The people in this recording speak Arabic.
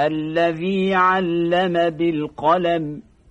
الذي علم بالقلم.